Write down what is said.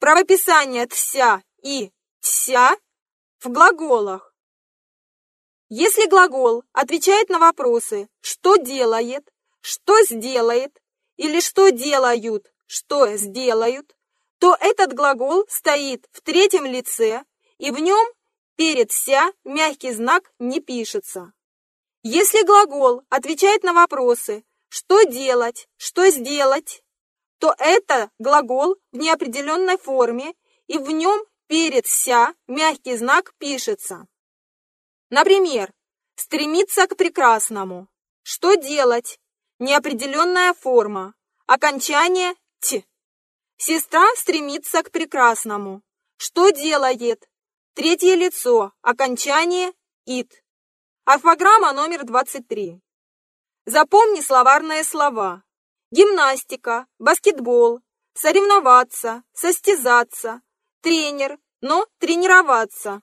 правописание «тся» и «тся» в глаголах. Если глагол отвечает на вопросы «что делает», «что сделает» или «что делают», «что сделают», то этот глагол стоит в третьем лице, и в нем перед «ся» мягкий знак не пишется. Если глагол отвечает на вопросы «что делать», «что сделать», то это глагол в неопределенной форме, и в нем перед «ся» мягкий знак пишется. Например, стремиться к прекрасному. Что делать? Неопределенная форма. Окончание «т». Сестра стремится к прекрасному. Что делает? Третье лицо. Окончание «ит». Орфограмма номер 23. Запомни словарные слова гимнастика, баскетбол, соревноваться, состязаться, тренер, но тренироваться.